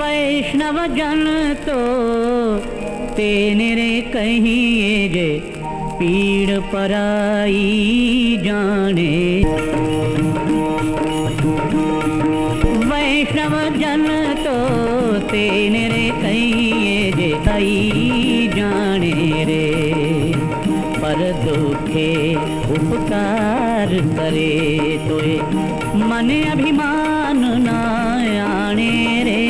वैष्णव जन तो तेने तेरे कहिए जे पीड़ पराई जाने। वैष्णव जन तो तेने तेरे कहिए जे आई जाने रे। पर दुखे उपकार करे तोए मन अभिमान ना आने रे।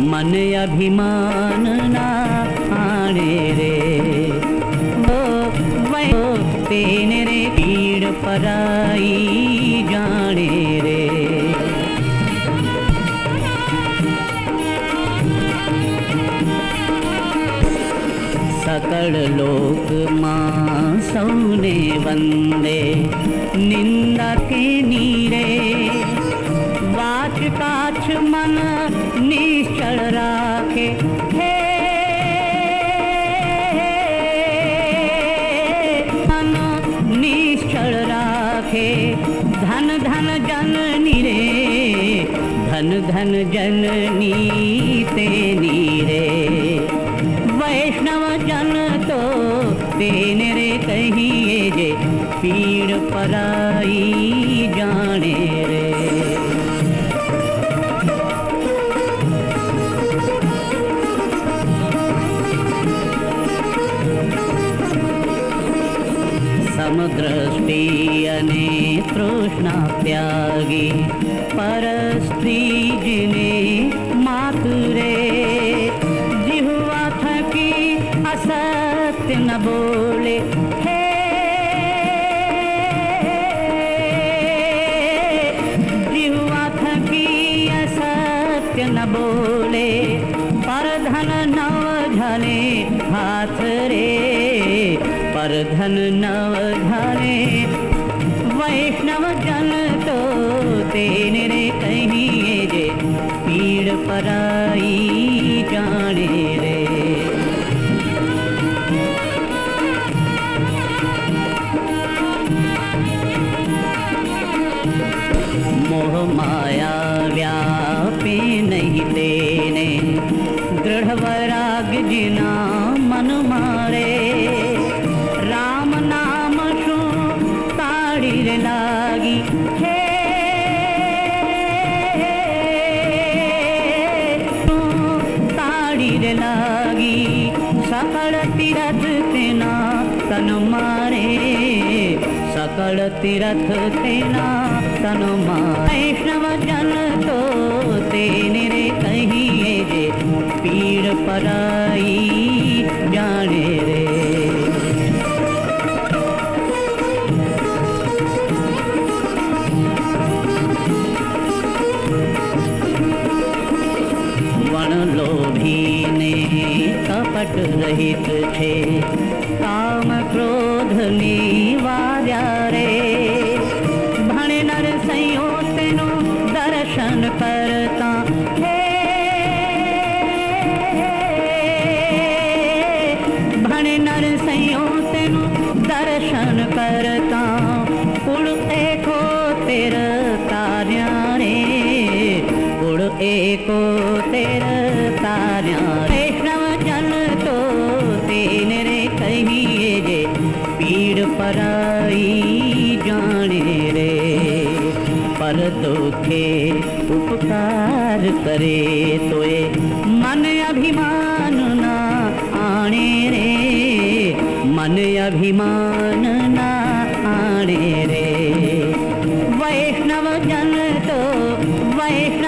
मन अभिमान ना आने रे। वो वो तेने रे पीड़ पराई जाने रे। सकल लोक माँ सौने वंदे। निंदा के नीरे। वाच काछ मन निश्चल राखे। हे मन निश्चल राखे। धन धन जननी रे धन धन जननी ते नीरे। वैष्णव जन तो तेने रे कहिए जे पीड़ पराई जाने रे। समदृष्टि अने तृष्णा त्यागी, पर स्त्री जिने मातुरे जिहुआ थकी असत्य न बोले धने भाथरे धन नव धने वैष्णव जन तु तेन पीड़ परा तीरथ सेना तनुमा वैष्णव जन तो तेने रे कहिए जे पीड़ पराई।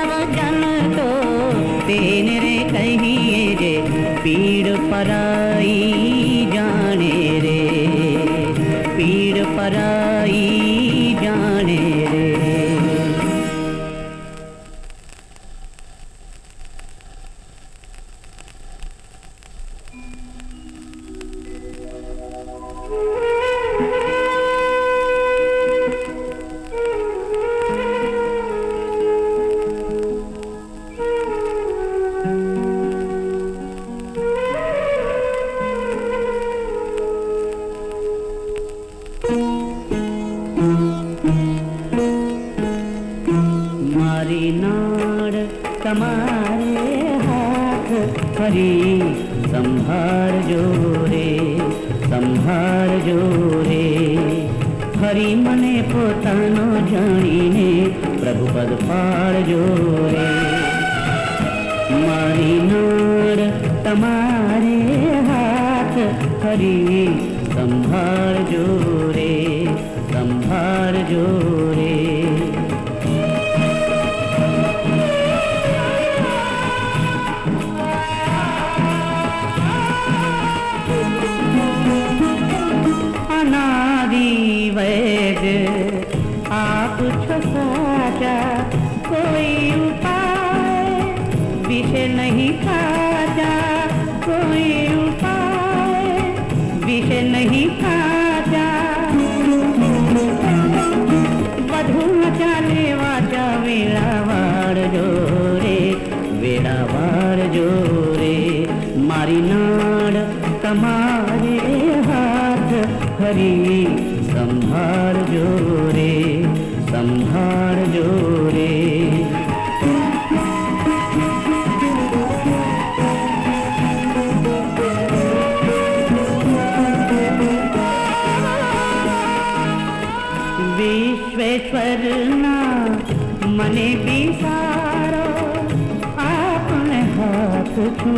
जन तो तेन रे कहिए जे पीड़ पराई। हरी संभाल जो रे संभाल भरी संभार जोरे संभार जोरे। विश्वेश्वर ना, मने बिसारो, आपने हाथ छू,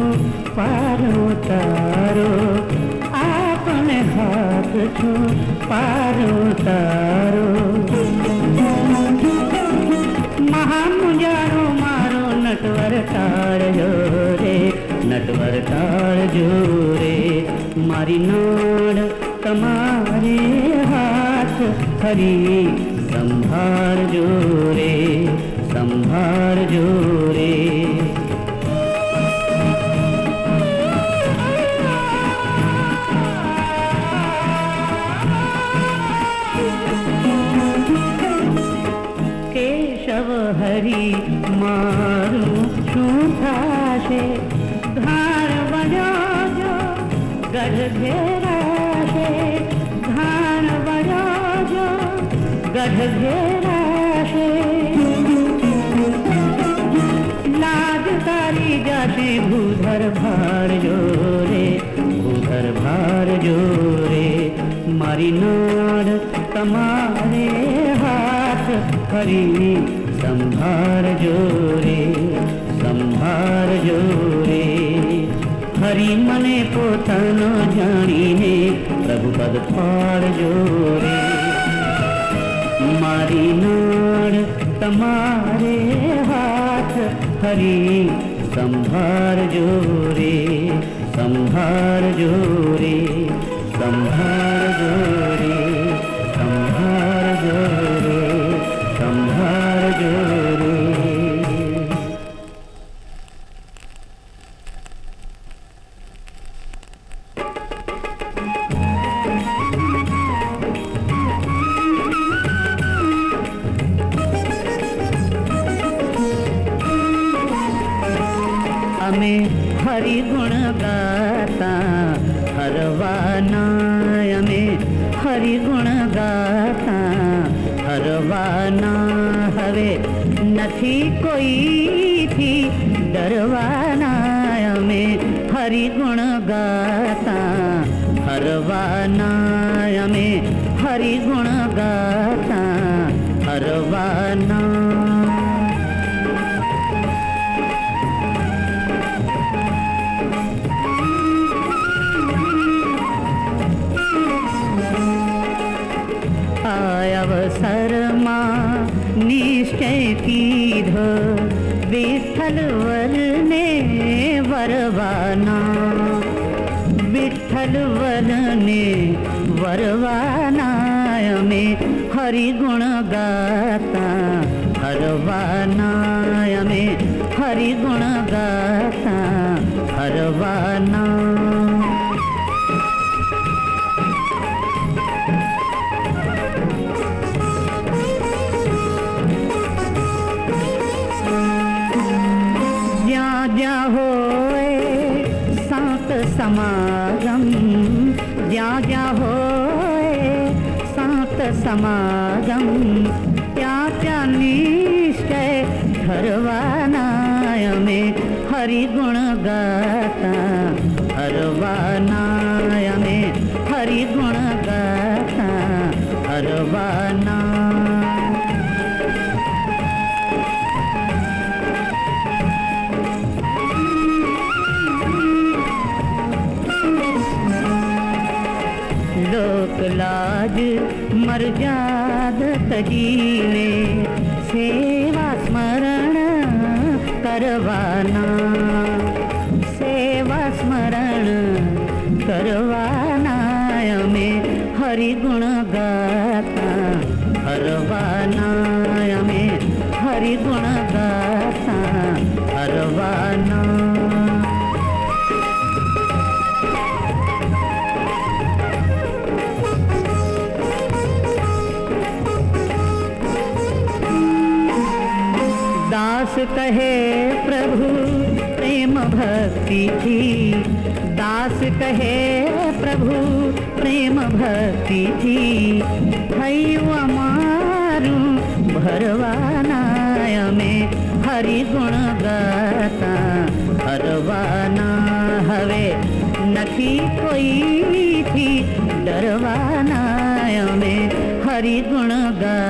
पारो तारो आपने हाथ को पार उतारो महामुजारो मारो नटवर तार जो रे नटवर तार जो रे मारी नाड़ तुम्हारे हाथ, हरी संभार जो रे संभार जो रे भव्यराशे लाजकारी जाति भार जोरे, मारी नार तुम्हारे हाथ, हरी संभार जोरे संभार जोरे, हरी मने पोतनो जानी ने प्रभु पद पार जोरे। हमारी नाड़ तुम्हारे हाथ हरी संभार जोरे संभार जोरे संभार जोरे। હરવાના અમે હરિગુણ ગાતા હરવાના હવે નથી કોઈથી ડરવાના અમે હરિગુણ ગાતા હરવાના અમે હરિગુણ विठलवर ने वरवाना विठलवर ने वरवाना में हरि गुण समागम क्या क्या निश्चय हरवानाय में हरि गुण मर्याद तजीवे सेवा स्मरण करवाना। कहे, प्रभु, प्रेम भक्ति थी। दास कहे, प्रभु, प्रेम भक्ति थी। हयु मारू भरवानाय में हरि गुण गाता। हरवाना हवे, नथी कोई थी। डरवानाय में हरि गुण गाता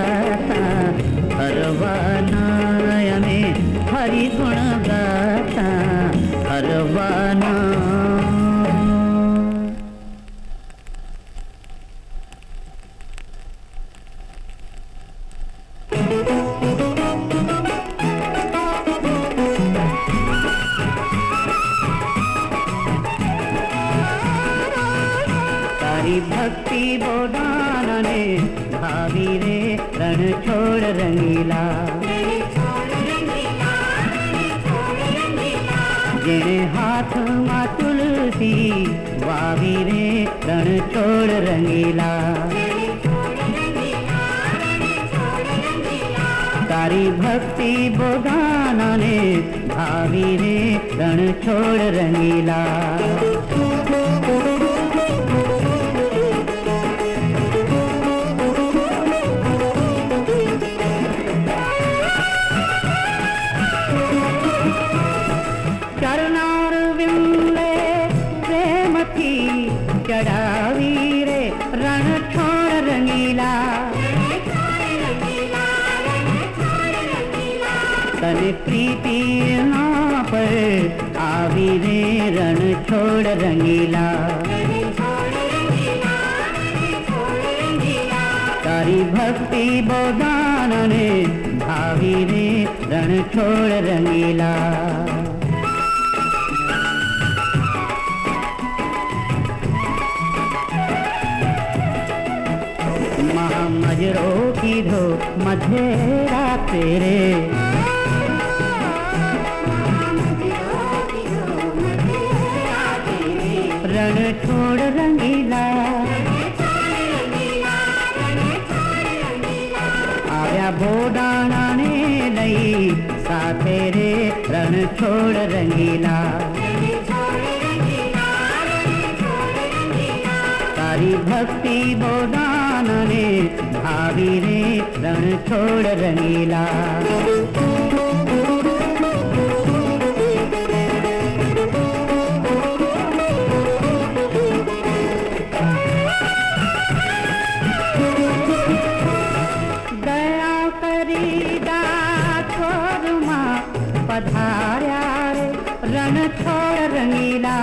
ભક્તિ બોડાનને ભાવી રે રણ છોડ રંગીલા જેણે હાથમાં તુલસી વાવી રે રણ છોડ રંગીલા તારી ભક્તિ બોગાનાને ભાવી રે રણ છોડ રંગીલા छोड़ रंगीला। तारी भक्ति बोदान ने, भावी ने रण छोड़ रंगीला। महामजरो की धो मधेरा तेरे। छोड़ रंगीला। तारी भक्ति बोदान ने भावी रे रण छोड़ रंगीला। रंगीला।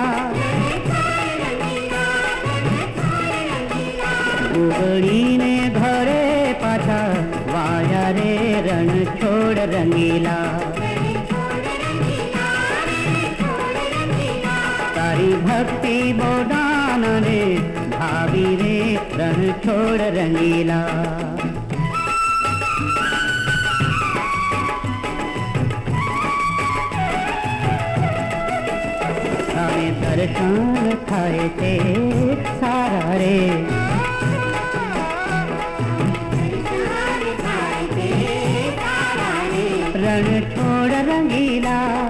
गुबड़ी ने भरे पाछा वाया रे रण छोड़ रंगीला। तारी भक्ति बोदान रे भावी रे रण छोड़ रंगीला। जान खाए ते सारा रे। रण छोड़ रंगीला।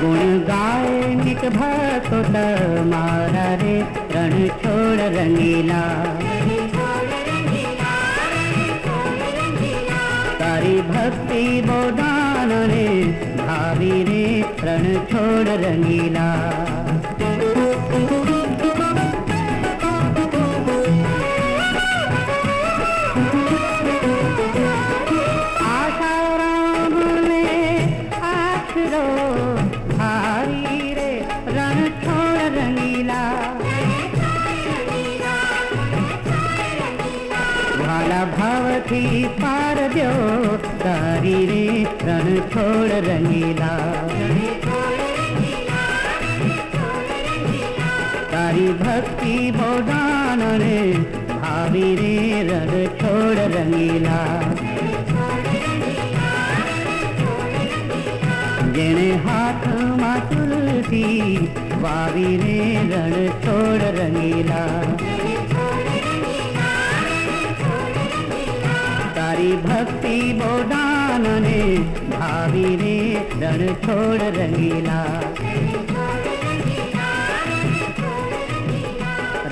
गुण गाय निक भक्त तो मारा रे, रण छोड़ रंगीला। भावी रे रण छोड़ रंगीला। छोड़ रंगीला। तारी भक्ति भोदान रे, भावी रे रण छोड़ रंगीला। जेने हाथ मातुलती वावी रे रण छोड़ रंगीला। गोरी रे दड़ छोड़ रंगीला।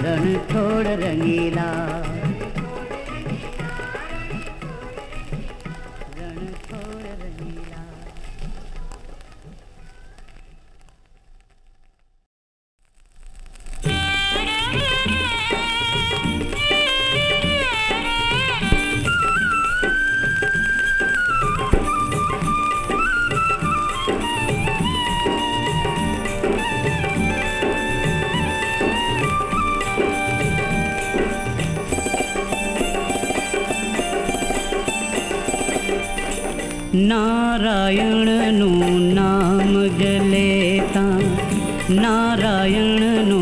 रण छोड़ रंगीला। नारायण नु नाम जलेता नारायण नु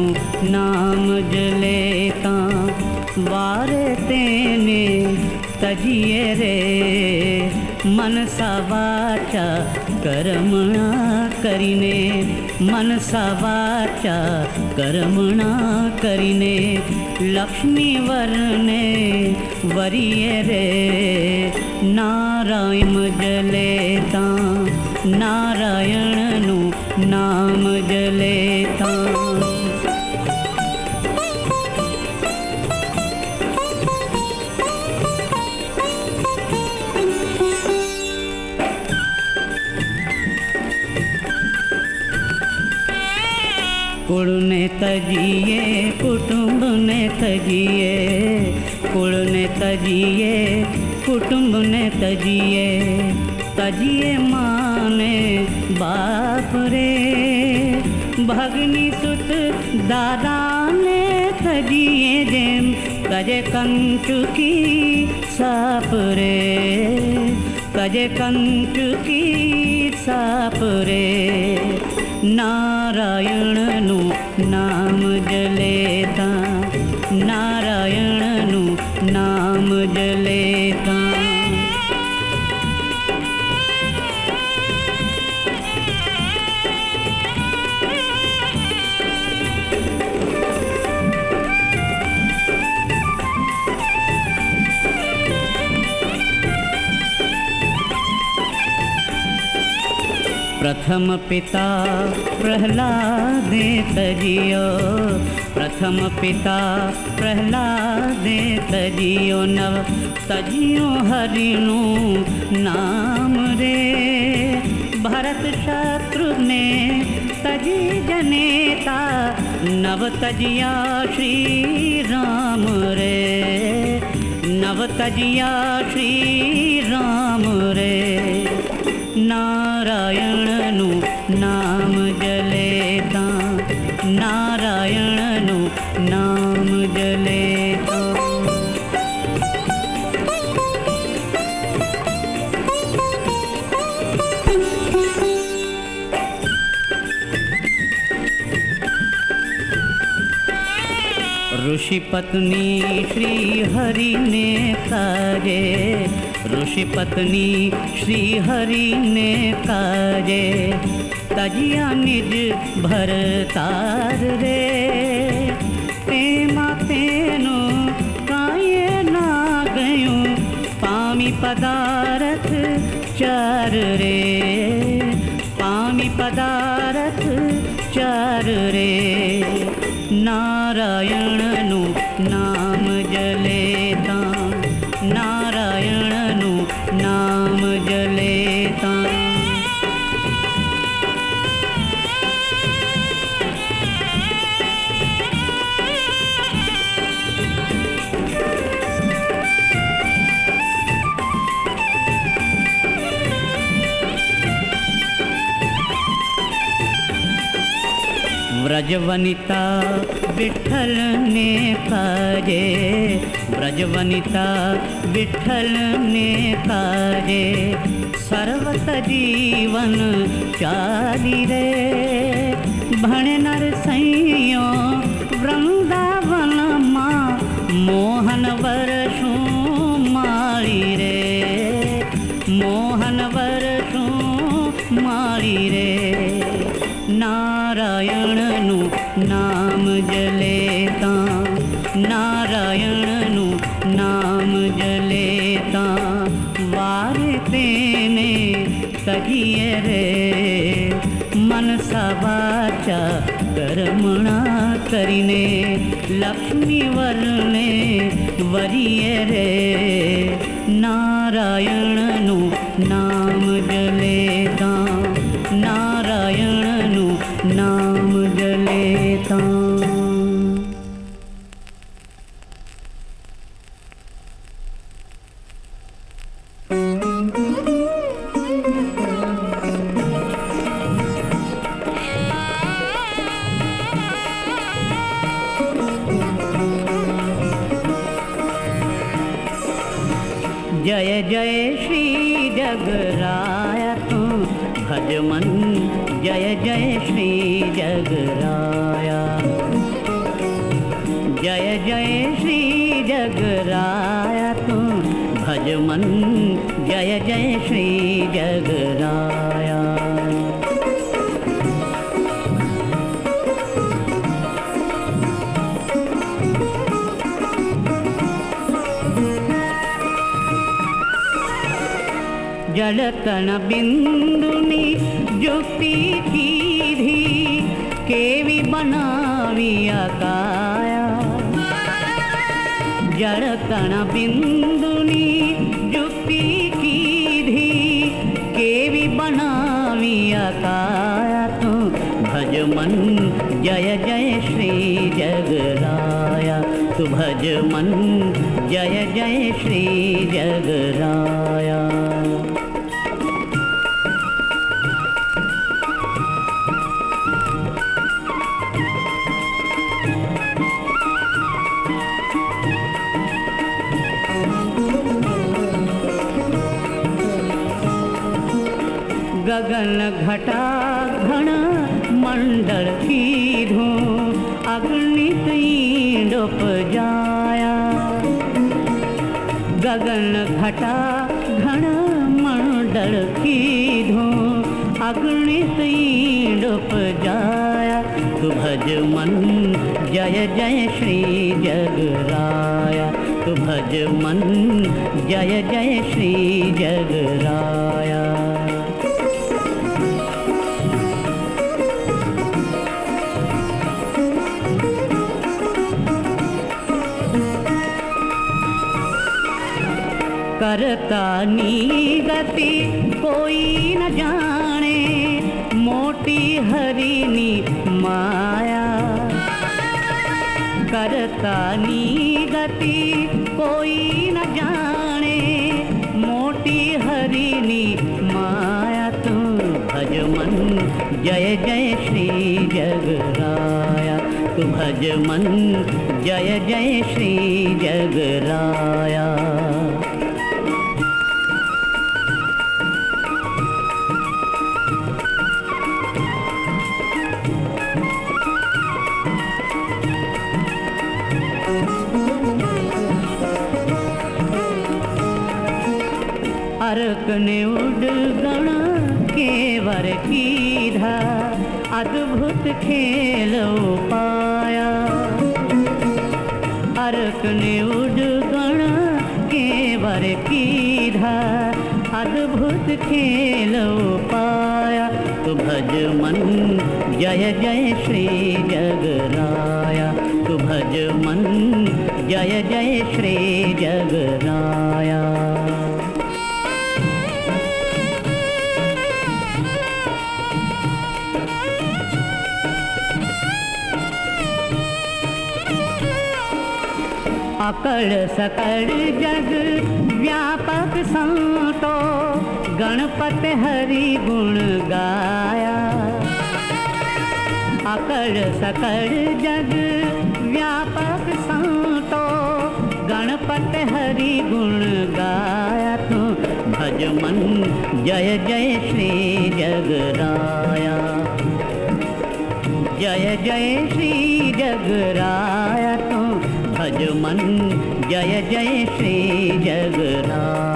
नाम जलेता वारे तेने तजिए रे। मनसा वाचा कर्मणा करिने। मनसा वाचा करमणा करीने। लक्ष्मी वरने वरिए रे। ਨਾਰਾਇਣ ਜਲੇ ਤਾਂ ਨਾਰਾਇਣ ਨੂੰ ਨਾਮ ਜਲੇ ਤਾਂ ಕುಳುನೆ ತಜಿಯೇ ಕುಟುಂಬನೆ ತಜಿಯೇ ಕುಳುನೆ ತಜಿಯೇ कुटुंब ने तजिए तजिए माने, बाप रे। भगनी सुत दादा ने तजिए जेम, कजे कंचुकी साप रे। कजे कंचुकी साप रे। नारायण नु नाम जले प्रथम पिता प्रहलादे तजियो प्रथम पिता प्रहलादे तजियो नव तजियो हरिणु नाम रे। भरत शत्रु ने तजी जनेता, नव तजिया श्री राम रे। नव तजिया श्री राम रे। નારાયણનું નામ જલે તા નારાયણનું નામ જલે ઋષિ પત્ની શ્રી હરિને તારે ऋषिपत्नी श्रीहरि ने काजे तजिया निज भरतार रे। तजियामिज भरता काये ना गयूं पामी पदारथ चर रे। पामी पदारथ चर रे। नारायण ब्रजवनिता विठल ने पाजे। ब्रजवनिता विठल ने पाजे। सर्वत जीवन चाली रे। भण नर வரியரே जय जय श्री जगराय तू भज मन जय जय श्री जगराया। जय जय श्री जगराया तू भज मन जय जय श्री जगराया। जलकण बिंदुनी जुक्ति कीधी केवी बनाविया काया जड़कण बिंदुनी जुक्ति कीधी केवी बनाविया काया तू भज मन जय जय श्री जगराया। तू भज मन जय जय श्री जगराया। गगन घटा घन मंडल की धू अग्नित डुप जाया गगन घटा घन मंडल की धू अग्नित डुप जाया तु भज मन, जय जय श्री जगराया। तु भज मन, जय जय श्री जगराया। करता गति कोई न जाने। मोटी हरिनी माया। करता गति कोई न जाने। मोटी हरिनी माया, तू भज मन जय जय श्री जगराया। तू भज मन जय जय श्री जगराया। अर्क ने उडगण केवर कीधा अद्भुत खेल पाया अर्क ने उडगण केवर कीधा अद्भुत खेल पाया तु भज मन, जय जय श्री जगराया। तु भज मन, जय जय श्री जगराया। अकड़ सकड़ जग, व्यापक संतो, गणपत हरि गुण गाया। अकड़ सकड़ जग, व्यापक संतो, गणपत हरि गुण गाया तू। भज मन जय जय श्री जगराया। जय जय श्री जगराया। भज जय जय श्री जगन्नाथ।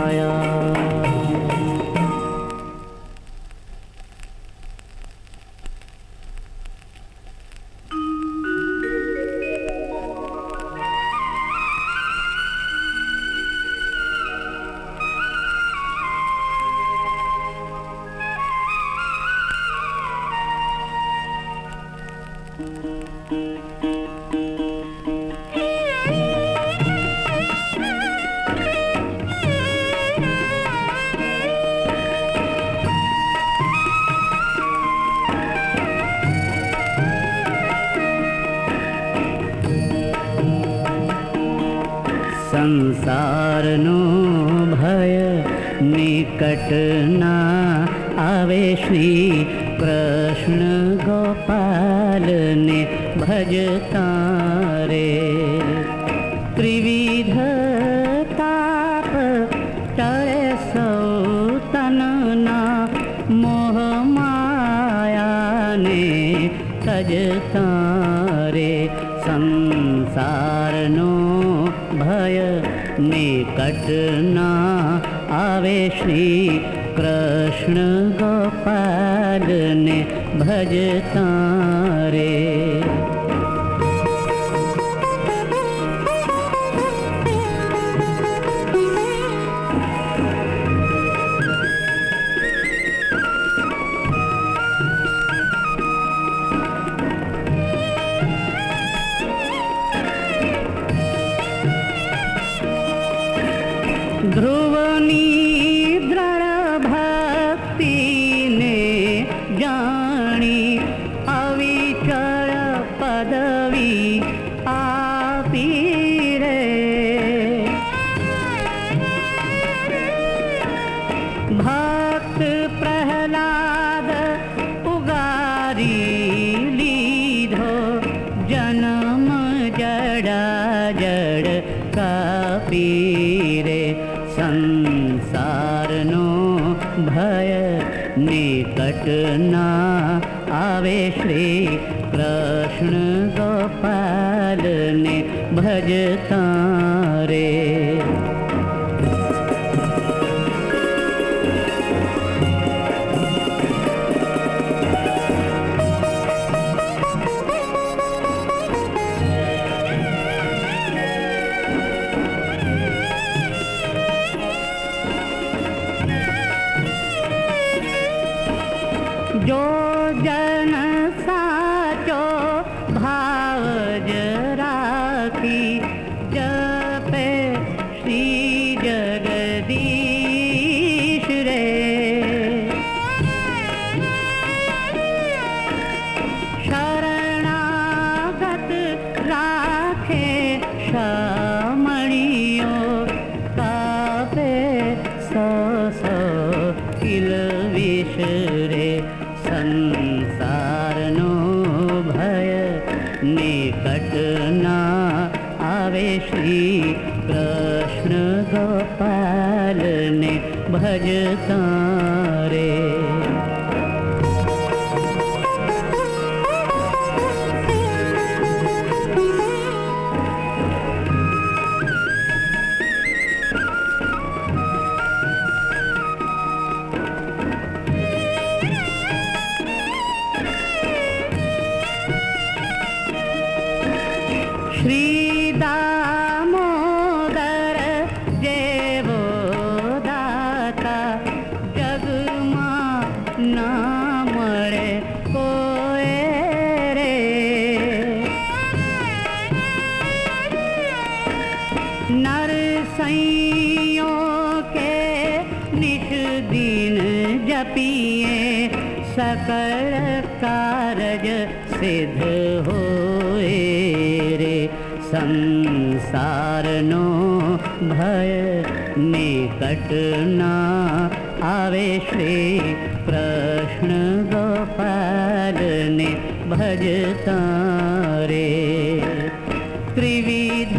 त्रिविधताप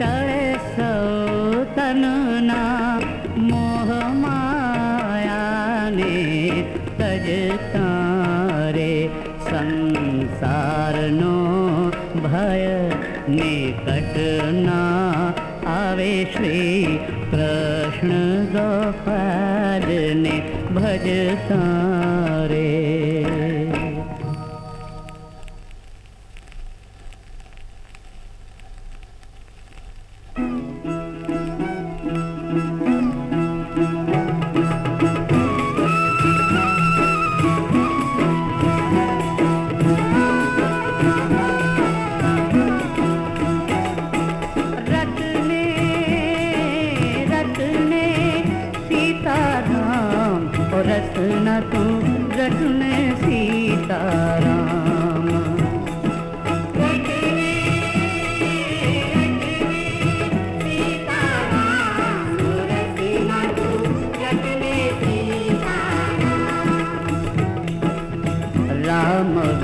करे सौतनना मोह माया रे संसारनो भय निकटना आवे श्री कृष्ण गोपालने भजता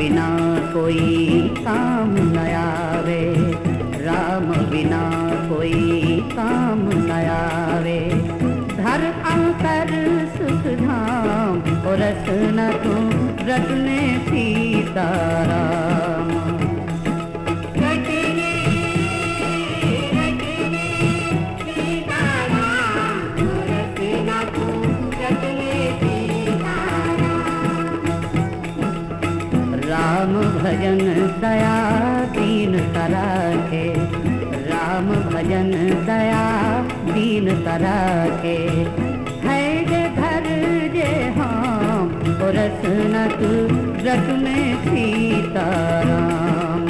बिना कोई काम न आवे। राम बिना कोई काम न आवे। धर अंतर सुख धाम और रसना तू रटने सीताराम दीन तराखे है जे घर जे हम और रसना तू रट में सीताराम।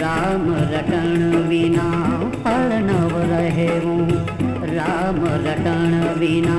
राम रटण बिना फल नव रहेऊं राम रटण बिना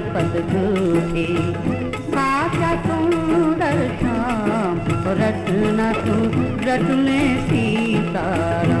गणपत झूठे साचा सुंदर शाम रत्न तू रत्न सीताराम